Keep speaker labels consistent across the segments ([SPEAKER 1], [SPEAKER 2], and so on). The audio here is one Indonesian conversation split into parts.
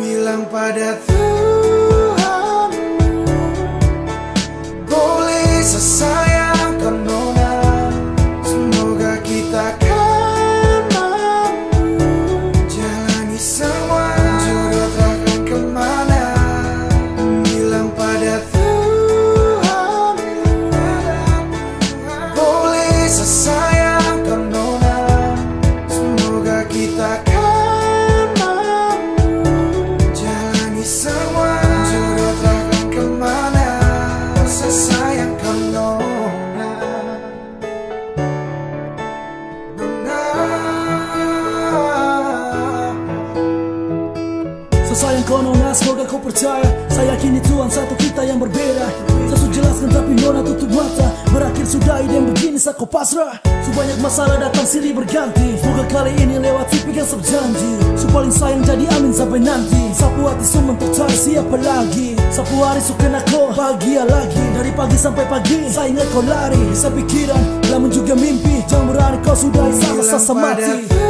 [SPEAKER 1] bilang pada Tuhan semoga
[SPEAKER 2] kau percaya. Saya yakin Tuhan satu kita yang berbeda. Saya sudah jelaskan tapi nona tutup mata. Berakhir sudah ide yang begini saya kau pasrah. Sebanyak masalah datang silih berganti. Semoga kali ini lewati pegang janji Su paling sayang jadi amin sampai nanti. Sapu hati su cari siapa lagi. Sapu hari su kena kau bahagia lagi. Dari pagi sampai pagi saya ingat kau lari. Saya pikiran namun juga mimpi. Jangan berani kau sudah sama sasa
[SPEAKER 1] pada
[SPEAKER 2] mati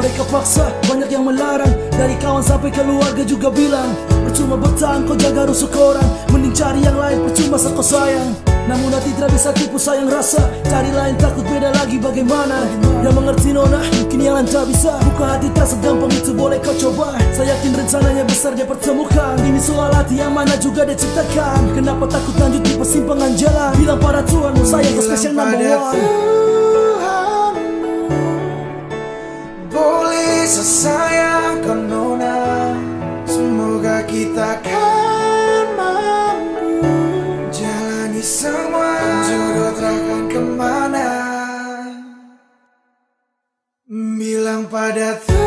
[SPEAKER 2] Mereka paksa, banyak yang melarang. Dari kawan sampai keluarga juga bilang Percuma bertahan kau jaga rusuk orang. Mending cari yang lain percuma kau sayang. Namun hati tidak bisa tipu sayang rasa. Cari lain takut beda lagi bagaimana. Yang mengerti nona, mungkin yang lain tak bisa. Buka hati tak segampang itu boleh kau coba. Saya yakin rencananya besar dia pertemukan. Ini soal hati yang mana juga dia ciptakan. Kenapa takut lanjut di persimpangan jalan? Bilang pada Tuhan, saya kau spesial number one
[SPEAKER 1] kita kan mampu. Jalani semua jodoh takkan ke mana. Bilang pada Tuhan